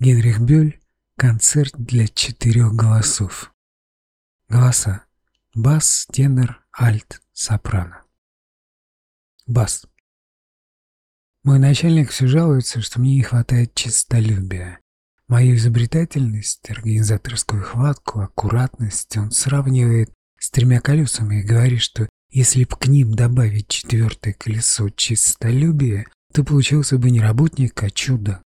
Генрих Бюль «Концерт для четырех голосов». Голоса. Бас, тенор, альт, сопрано. Бас. Мой начальник все жалуется, что мне не хватает честолюбия. Мою изобретательность, организаторскую хватку, аккуратность он сравнивает с тремя колесами и говорит, что если б к ним добавить четвертое колесо чистолюбия, то получился бы не работник, а чудо.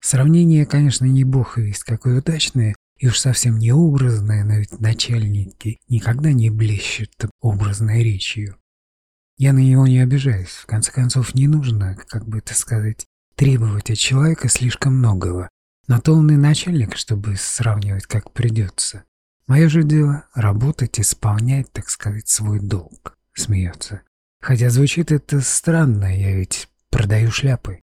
Сравнение, конечно, не бог весть какое удачное, и уж совсем не образное, но ведь начальники никогда не блещут образной речью. Я на него не обижаюсь. В конце концов, не нужно, как бы это сказать, требовать от человека слишком многого. На то он и начальник, чтобы сравнивать как придется. Мое же дело — работать, исполнять, так сказать, свой долг. Смеется. Хотя звучит это странно, я ведь продаю шляпы.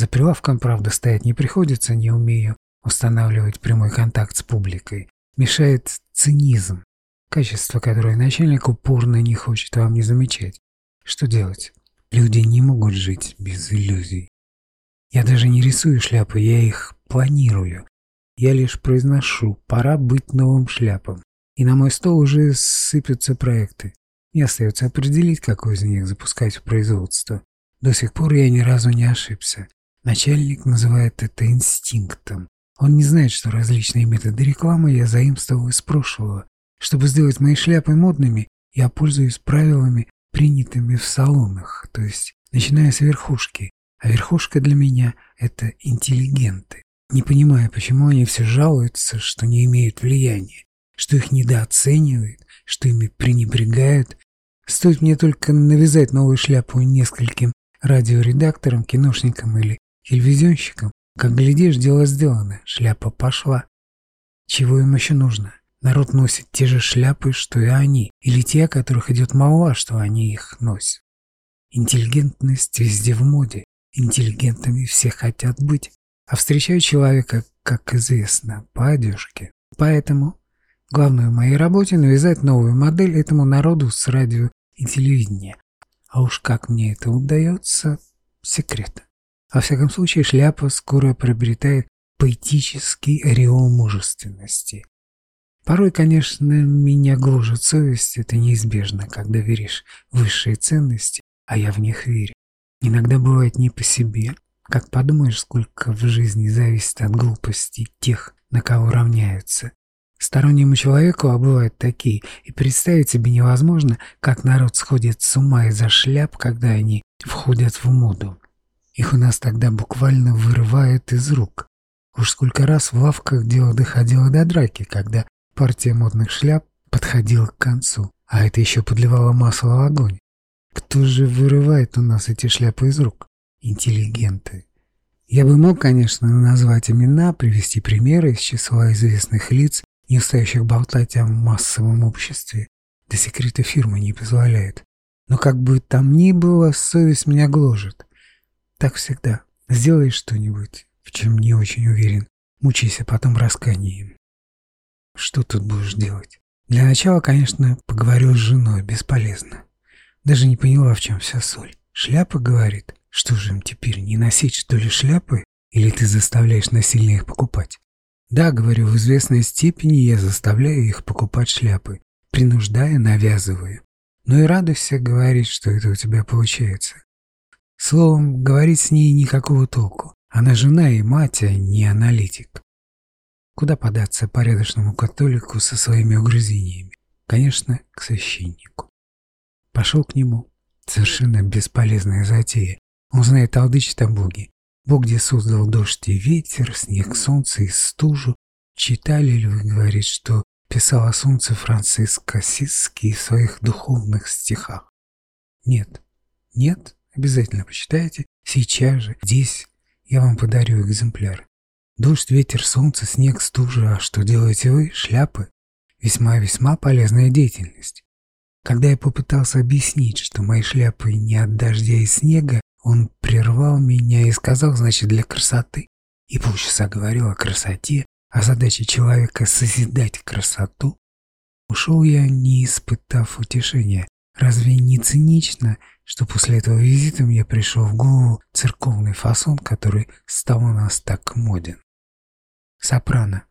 За прилавком, правда, стоять не приходится, не умею устанавливать прямой контакт с публикой. Мешает цинизм, качество, которое начальник упорно не хочет вам не замечать. Что делать? Люди не могут жить без иллюзий. Я даже не рисую шляпы, я их планирую. Я лишь произношу «пора быть новым шляпом». И на мой стол уже сыпятся проекты. Мне остается определить, какой из них запускать в производство. До сих пор я ни разу не ошибся. Начальник называет это инстинктом. Он не знает, что различные методы рекламы я заимствовал из прошлого. Чтобы сделать мои шляпы модными, я пользуюсь правилами, принятыми в салонах, то есть начиная с верхушки. А верхушка для меня – это интеллигенты. Не понимая, почему они все жалуются, что не имеют влияния, что их недооценивают, что ими пренебрегают. Стоит мне только навязать новую шляпу нескольким радиоредакторам, киношникам или телевизионщикам, как глядишь, дело сделано, шляпа пошла. Чего им еще нужно? Народ носит те же шляпы, что и они, или те, которых идет молва, что они их носят. Интеллигентность везде в моде, интеллигентами все хотят быть, а встречаю человека, как известно, по одежке. Поэтому главное в моей работе навязать новую модель этому народу с радио и телевидения. А уж как мне это удается, секрет. Во всяком случае, шляпа скоро приобретает поэтический ореол мужественности. Порой, конечно, меня гложет совесть, это неизбежно, когда веришь в высшие ценности, а я в них верю. Иногда бывает не по себе, как подумаешь, сколько в жизни зависит от глупости тех, на кого равняются. Стороннему человеку, а бывают такие, и представить себе невозможно, как народ сходит с ума из-за шляп, когда они входят в моду. Их у нас тогда буквально вырывает из рук. Уж сколько раз в лавках дело доходило до драки, когда партия модных шляп подходила к концу, а это еще подливало масло в огонь. Кто же вырывает у нас эти шляпы из рук? Интеллигенты. Я бы мог, конечно, назвать имена, привести примеры из числа известных лиц, не устающих болтать о массовом обществе. Да секреты фирмы не позволяют. Но как бы там ни было, совесть меня гложет. Так всегда. Сделай что-нибудь, в чем не очень уверен. Мучайся потом расканием. Что тут будешь делать? Для начала, конечно, поговорю с женой, бесполезно. Даже не поняла, в чем вся соль. Шляпа говорит, что же им теперь, не носить что ли шляпы? Или ты заставляешь насильно их покупать? Да, говорю, в известной степени я заставляю их покупать шляпы, принуждая, навязывая. Но и радуйся говорить, что это у тебя получается. Словом, говорить с ней никакого толку. Она жена и мать, а не аналитик. Куда податься порядочному католику со своими угрызениями? Конечно, к священнику. Пошел к нему. Совершенно бесполезная затея. Он знает толдычит о Боге. Бог, где создал дождь и ветер, снег, солнце и стужу. Читали ли вы, говорит, что писал о солнце Франциск Ассизский в своих духовных стихах? Нет. Нет? Обязательно почитайте. Сейчас же, здесь, я вам подарю экземпляр. Дождь, ветер, солнце, снег, стужа. А что делаете вы? Шляпы. Весьма-весьма полезная деятельность. Когда я попытался объяснить, что мои шляпы не от дождя и снега, он прервал меня и сказал, значит, для красоты. И полчаса говорил о красоте, о задаче человека созидать красоту. Ушел я, не испытав утешения. Разве не цинично, что после этого визита мне пришел в голову церковный фасон, который стал у нас так моден? Сопрано.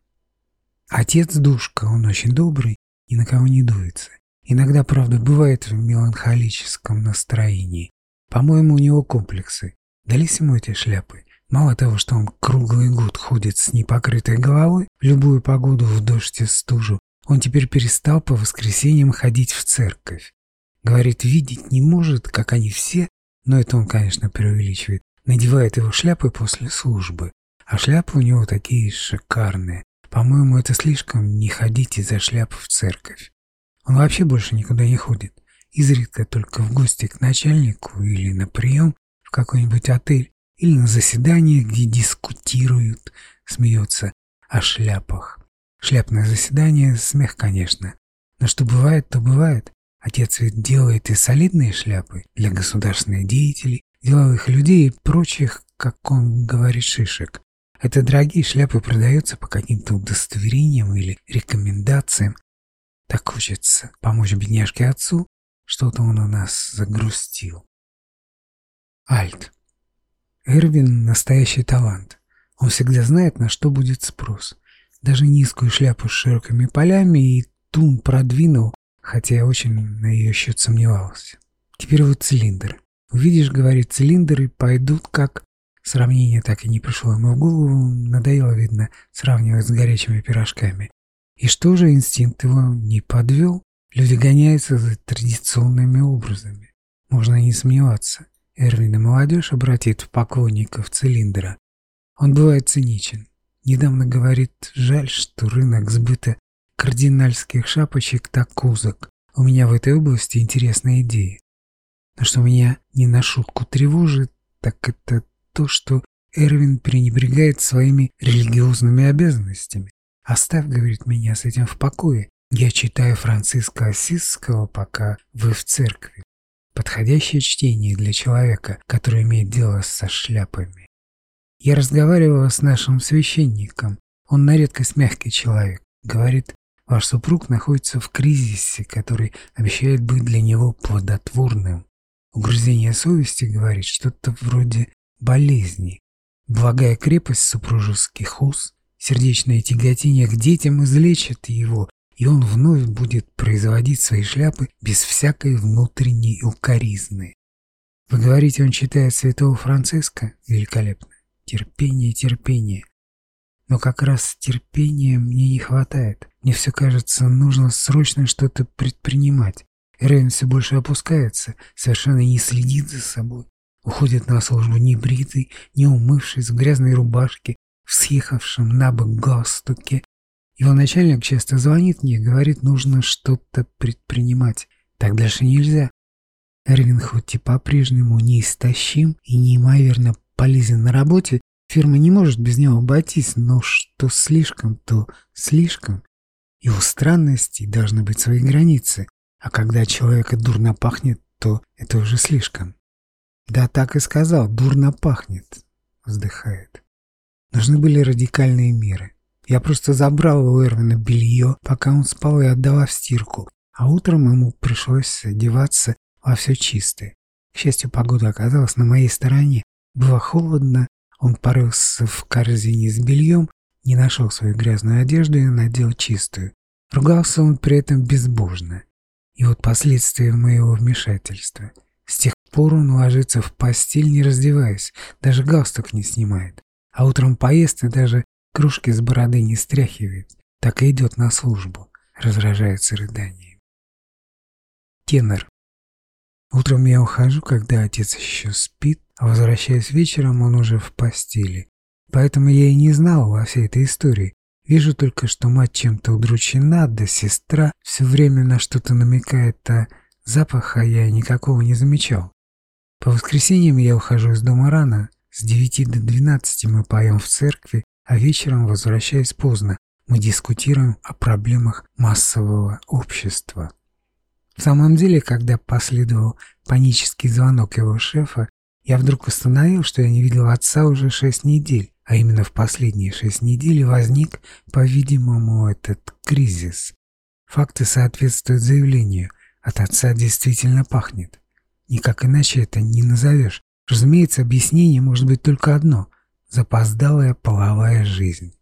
Отец Душка, он очень добрый, ни на кого не дуется. Иногда, правда, бывает в меланхолическом настроении. По-моему, у него комплексы. Дались ему эти шляпы. Мало того, что он круглый год ходит с непокрытой головой, в любую погоду в дождь и стужу, он теперь перестал по воскресеньям ходить в церковь. Говорит, видеть не может, как они все, но это он, конечно, преувеличивает. Надевает его шляпы после службы. А шляпы у него такие шикарные. По-моему, это слишком не ходить из-за шляп в церковь. Он вообще больше никуда не ходит. Изредка только в гости к начальнику или на прием в какой-нибудь отель или на заседание, где дискутируют, смеется о шляпах. Шляпное заседание – смех, конечно. Но что бывает, то бывает. Отец ведь делает и солидные шляпы для государственных деятелей, деловых людей и прочих, как он говорит, шишек. Это дорогие шляпы продаются по каким-то удостоверениям или рекомендациям. Так хочется помочь бедняжке отцу, что-то он у нас загрустил. Альт. Эрвин – настоящий талант. Он всегда знает, на что будет спрос. Даже низкую шляпу с широкими полями и тун продвинул, хотя я очень на ее счет сомневался. Теперь вот цилиндр. Увидишь, говорит, цилиндры пойдут как... Сравнение так и не пришло ему в голову, надоело, видно, сравнивать с горячими пирожками. И что же инстинкт его не подвел? Люди гоняются за традиционными образами. Можно не сомневаться. Эрвин и молодежь обратит в поклонников цилиндра. Он бывает циничен. Недавно говорит, жаль, что рынок сбыта кардинальских шапочек так узок. У меня в этой области интересная идея. Но что меня не на шутку тревожит, так это то, что Эрвин пренебрегает своими религиозными обязанностями. «Оставь, — говорит, — меня с этим в покое. Я читаю Франциска Осисского, пока вы в церкви. Подходящее чтение для человека, который имеет дело со шляпами. Я разговаривала с нашим священником. Он на редкость мягкий человек. Говорит, ваш супруг находится в кризисе, который обещает быть для него плодотворным. Угрызение совести, говорит, что-то вроде болезни. Благая крепость супружеских уз, сердечное тяготение к детям излечит его, и он вновь будет производить свои шляпы без всякой внутренней укоризны. Вы говорите, он читает святого Франциска? Великолепно. Терпение, терпение. Но как раз терпения мне не хватает. Мне все кажется, нужно срочно что-то предпринимать. Рейн все больше опускается, совершенно не следит за собой. Уходит на службу небритый, не умывшись, в грязной рубашке, в съехавшем на бок галстуке. Его начальник часто звонит мне говорит, нужно что-то предпринимать. Так дальше нельзя. Эрвин хоть и по-прежнему неистощим и неимоверно полезен на работе, фирма не может без него обойтись, но что слишком, то слишком. И у странностей должны быть свои границы, а когда человека дурно пахнет, то это уже слишком. Да так и сказал, дурно пахнет, вздыхает. Нужны были радикальные меры. Я просто забрал у Эрвина белье, пока он спал и отдала в стирку, а утром ему пришлось одеваться во все чистое. К счастью, погода оказалась на моей стороне. Было холодно, он порылся в корзине с бельем, не нашел свою грязную одежду и надел чистую. Ругался он при этом безбожно. И вот последствия моего вмешательства. С тех пор он ложится в постель, не раздеваясь, даже галстук не снимает. А утром поест и даже кружки с бороды не стряхивает. Так и идет на службу, разражается рыданием. Тенор. Утром я ухожу, когда отец еще спит, возвращаясь вечером, он уже в постели. Поэтому я и не знал во всей этой истории. Вижу только, что мать чем-то удручена, да сестра все время на что-то намекает, а запаха я никакого не замечал. По воскресеньям я ухожу из дома рано, с 9 до 12 мы поем в церкви, а вечером, возвращаясь поздно, мы дискутируем о проблемах массового общества. В самом деле, когда последовал панический звонок его шефа, я вдруг установил, что я не видел отца уже шесть недель, а именно в последние шесть недель возник, по-видимому, этот кризис. Факты соответствуют заявлению. От отца действительно пахнет. Никак иначе это не назовешь. Разумеется, объяснение может быть только одно – запоздалая половая жизнь.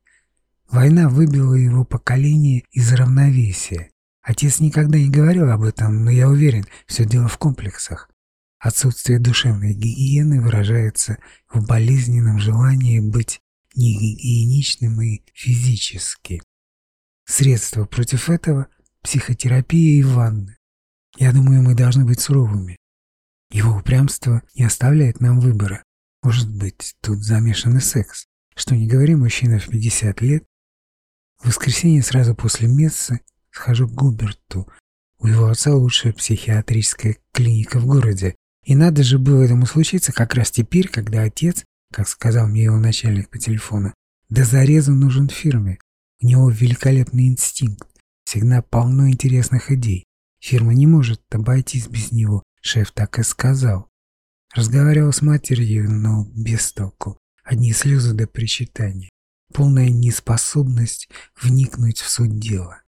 Война выбила его поколение из равновесия. Отец никогда не говорил об этом, но я уверен, все дело в комплексах. Отсутствие душевной гигиены выражается в болезненном желании быть негигиеничным и физически. Средство против этого – психотерапия и ванны. Я думаю, мы должны быть суровыми. Его упрямство не оставляет нам выбора. Может быть, тут замешан и секс. Что не говори, мужчина в 50 лет. В воскресенье сразу после мессы схожу к Губерту. У его отца лучшая психиатрическая клиника в городе, и надо же было этому случиться как раз теперь, когда отец, как сказал мне его начальник по телефону, до зарезу нужен фирме. У него великолепный инстинкт, всегда полно интересных идей. Фирма не может обойтись без него, шеф так и сказал. Разговаривал с матерью, но без толку. Одни слезы до причитания. Полная неспособность вникнуть в суть дела.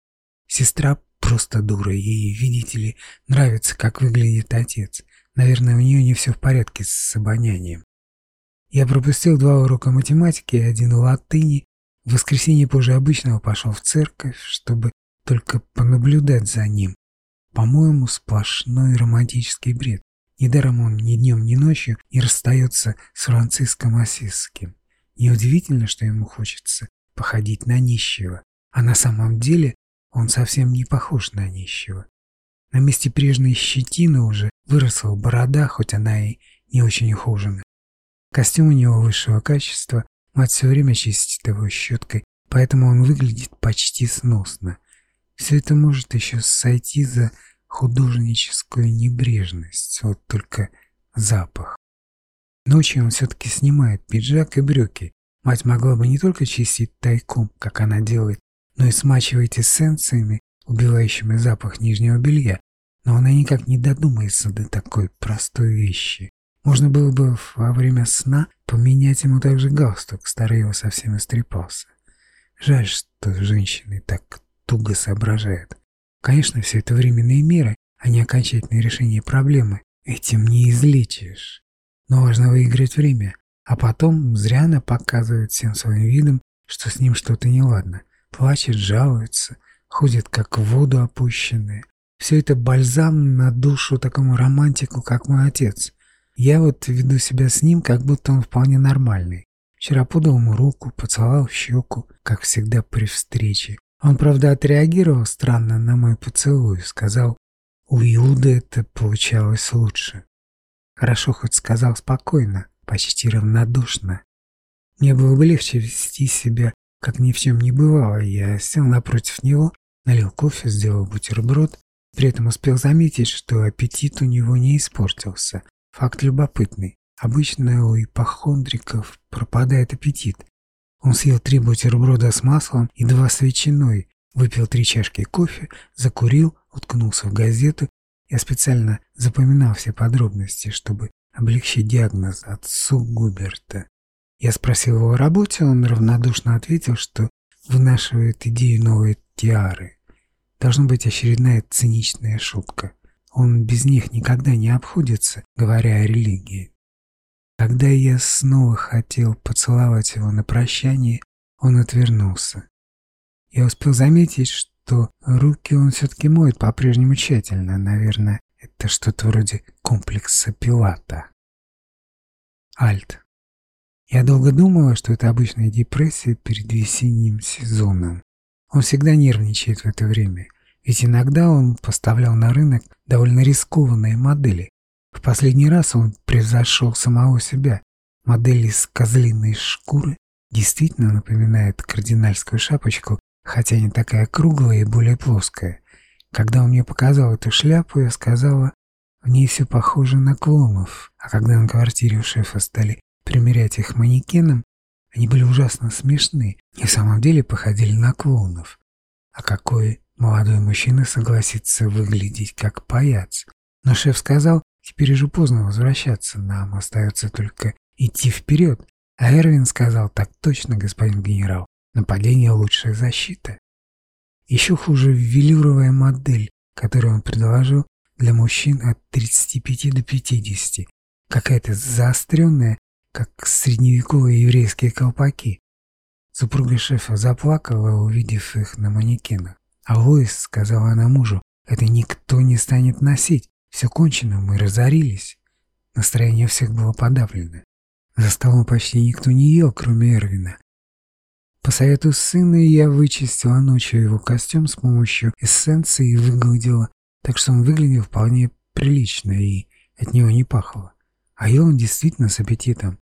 Сестра просто дура, ей, видите ли, нравится, как выглядит отец. Наверное, у нее не все в порядке с обонянием. Я пропустил два урока математики и один латыни. В воскресенье позже обычного пошел в церковь, чтобы только понаблюдать за ним. По-моему, сплошной романтический бред. Недаром он ни днем, ни ночью не расстается с Франциском Осисским. Неудивительно, что ему хочется походить на нищего, а на самом деле он совсем не похож на нищего. На месте прежней щетины уже выросла борода, хоть она и не очень ухожена. Костюм у него высшего качества, мать все время чистит его щеткой, поэтому он выглядит почти сносно. Все это может еще сойти за художническую небрежность, вот только запах. Ночью он все-таки снимает пиджак и брюки. Мать могла бы не только чистить тайком, как она делает, но и смачивать эссенциями, убивающими запах нижнего белья, но она никак не додумается до такой простой вещи. Можно было бы во время сна поменять ему также галстук, старый его совсем истрепался. Жаль, что женщины так туго соображают. Конечно, все это временные меры, а не окончательное решение проблемы. Этим не излечишь. Но важно выиграть время, а потом зря она показывает всем своим видом, что с ним что-то неладно. Плачет, жалуется, ходит как в воду опущенная, все это бальзам на душу такому романтику, как мой отец. Я вот веду себя с ним, как будто он вполне нормальный. Вчера подал ему руку, поцеловал в щеку, как всегда при встрече. Он, правда, отреагировал странно на мой поцелуй, сказал, у Иуды это получалось лучше. Хорошо хоть сказал спокойно, почти равнодушно. Мне было бы легче вести себя, как ни в чем не бывало. Я сел напротив него, налил кофе, сделал бутерброд при этом успел заметить, что аппетит у него не испортился. Факт любопытный. Обычно у ипохондриков пропадает аппетит. Он съел три бутерброда с маслом и два с ветчиной, выпил три чашки кофе, закурил, уткнулся в газету. Я специально запоминал все подробности, чтобы облегчить диагноз отцу Губерта. Я спросил его о работе, он равнодушно ответил, что вынашивает идею новой тиары. Должна быть очередная циничная шутка. Он без них никогда не обходится, говоря о религии. Когда я снова хотел поцеловать его на прощание, он отвернулся. Я успел заметить, что руки он все-таки моет по-прежнему тщательно. Наверное, это что-то вроде комплекса Пилата. Альт. Я долго думала, что это обычная депрессия перед весенним сезоном. Он всегда нервничает в это время, ведь иногда он поставлял на рынок довольно рискованные модели. В последний раз он превзошел самого себя. Модель из козлиной шкуры действительно напоминает кардинальскую шапочку, хотя не такая круглая и более плоская. Когда он мне показал эту шляпу, я сказала, в ней все похоже на клонов, а когда на квартире у шефа стали примерять их манекеном, они были ужасно смешны и в самом деле походили на клоунов. А какой молодой мужчина согласится выглядеть как паяц? Но шеф сказал, теперь уже поздно возвращаться, нам остается только идти вперед. А Эрвин сказал, так точно, господин генерал, нападение – лучшая защита. Еще хуже велюровая модель, которую он предложил для мужчин от 35 до 50. Какая-то заостренная как средневековые еврейские колпаки. Супруга шефа заплакала, увидев их на манекенах. А Лоис сказала она мужу, это никто не станет носить. Все кончено, мы разорились. Настроение всех было подавлено. За столом почти никто не ел, кроме Эрвина. По совету сына я вычистила ночью его костюм с помощью эссенции и выгладила, так что он выглядел вполне прилично и от него не пахло. А ел он действительно с аппетитом.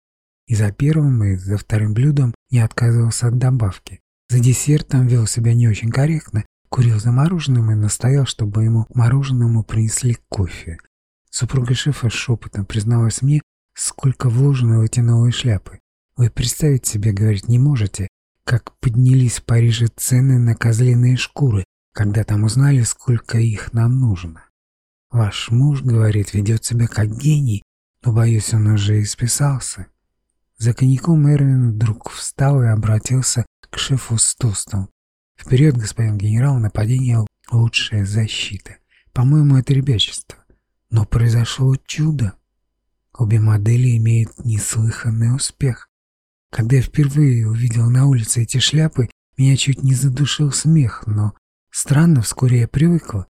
И за первым, и за вторым блюдом не отказывался от добавки. За десертом вел себя не очень корректно, курил за мороженым и настоял, чтобы ему мороженому принесли кофе. Супруга шефа шепотом призналась мне, сколько вложено в эти новые шляпы. Вы представить себе, говорит, не можете, как поднялись в Париже цены на козлиные шкуры, когда там узнали, сколько их нам нужно. Ваш муж, говорит, ведет себя как гений, но, боюсь, он уже исписался. За коньяком Эрвин вдруг встал и обратился к шефу с тостом. Вперед, господин генерал, нападение — лучшая защита. По-моему, это ребячество. Но произошло чудо. Обе модели имеют неслыханный успех. Когда я впервые увидел на улице эти шляпы, меня чуть не задушил смех, но странно, вскоре я привыкла.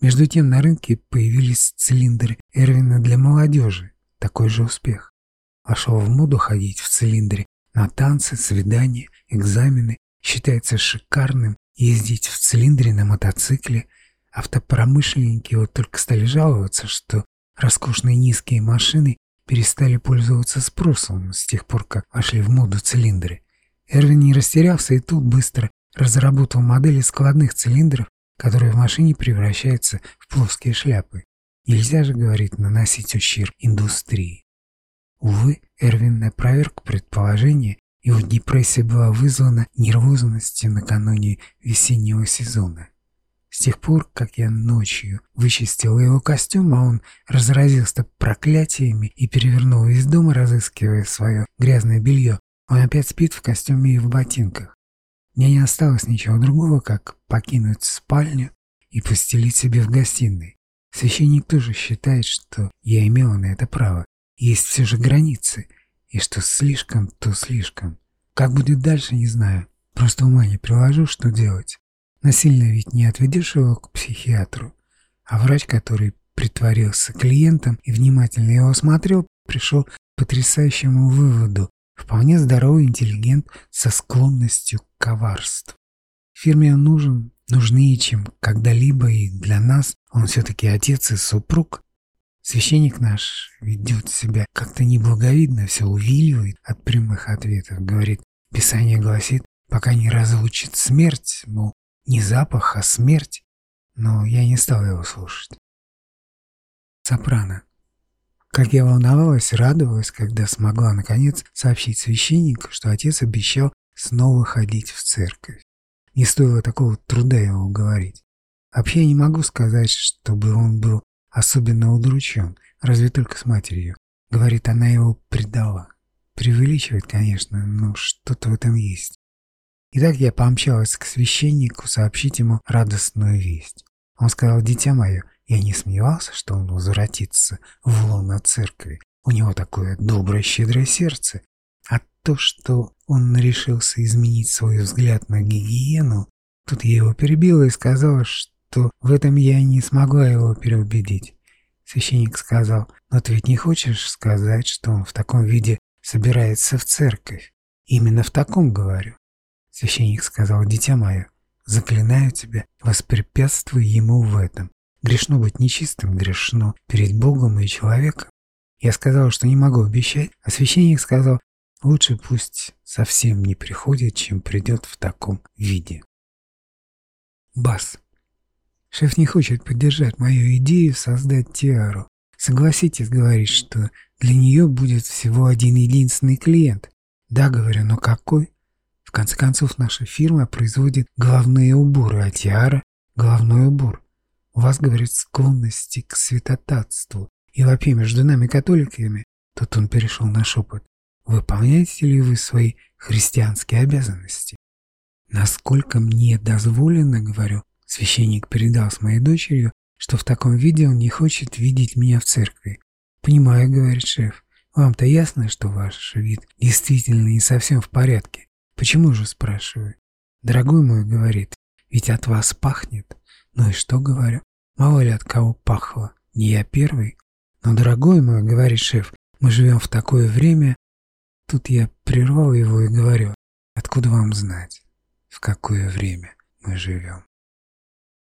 Между тем на рынке появились цилиндры Эрвина для молодежи. Такой же успех. Вошел в моду ходить в цилиндре на танцы, свидания, экзамены. Считается шикарным ездить в цилиндре на мотоцикле. Автопромышленники вот только стали жаловаться, что роскошные низкие машины перестали пользоваться спросом с тех пор, как вошли в моду цилиндры. Эрвин не растерялся и тут быстро разработал модели складных цилиндров, которые в машине превращаются в плоские шляпы. Нельзя же, говорит, наносить ущерб индустрии. Увы, Эрвин опроверг предположение, его депрессия была вызвана нервозностью накануне весеннего сезона. С тех пор, как я ночью вычистил его костюм, а он разразился проклятиями и перевернул весь дом, разыскивая свое грязное белье, он опять спит в костюме и в ботинках. Мне не осталось ничего другого, как покинуть спальню и постелить себе в гостиной. Священник тоже считает, что я имела на это право, есть все же границы, и что слишком, то слишком. Как будет дальше, не знаю. Просто ума не приложу, что делать. Насильно ведь не отведешь его к психиатру. А врач, который притворился клиентом и внимательно его осмотрел, пришел к потрясающему выводу. Вполне здоровый интеллигент со склонностью к коварству. Фирме он нужен, нужнее, чем когда-либо, и для нас он все-таки отец и супруг. Священник наш ведет себя как-то неблаговидно, все увиливает от прямых ответов. Говорит, Писание гласит, пока не разлучит смерть, мол, не запах, а смерть. Но я не стал его слушать. Сопрано. Как я волновалась, радовалась, когда смогла, наконец, сообщить священнику, что отец обещал снова ходить в церковь. Не стоило такого труда его уговорить. Вообще я не могу сказать, чтобы он был особенно удручен, разве только с матерью. Говорит, она его предала. Преувеличивает, конечно, но что-то в этом есть. Итак, я помчалась к священнику сообщить ему радостную весть. Он сказал, дитя мое, я не смеялся, что он возвратится в лоно церкви. У него такое доброе, щедрое сердце. А то, что он решился изменить свой взгляд на гигиену, тут я его перебила и сказала, что то в этом я не смогла его переубедить. Священник сказал, но ты ведь не хочешь сказать, что он в таком виде собирается в церковь? Именно в таком говорю. Священник сказал, дитя мое, заклинаю тебя, воспрепятствуй ему в этом. Грешно быть нечистым, грешно перед Богом и человеком. Я сказал, что не могу обещать, а священник сказал, лучше пусть совсем не приходит, чем придет в таком виде. Бас. Шеф не хочет поддержать мою идею создать тиару. Согласитесь, говорит, что для нее будет всего один единственный клиент. Да, говорю, но какой? В конце концов, наша фирма производит головные уборы, а тиара – головной убор. У вас, говорит, склонности к святотатству. И вообще между нами католиками, тут он перешел на шепот, выполняете ли вы свои христианские обязанности? Насколько мне дозволено, говорю, Священник передал с моей дочерью, что в таком виде он не хочет видеть меня в церкви. «Понимаю», — говорит шеф, — «вам-то ясно, что ваш вид действительно не совсем в порядке. Почему же, спрашиваю? Дорогой мой, говорит, ведь от вас пахнет. Ну и что говорю? Мало ли от кого пахло. Не я первый. Но, дорогой мой, говорит шеф, мы живем в такое время. Тут я прервал его и говорю, откуда вам знать, в какое время мы живем.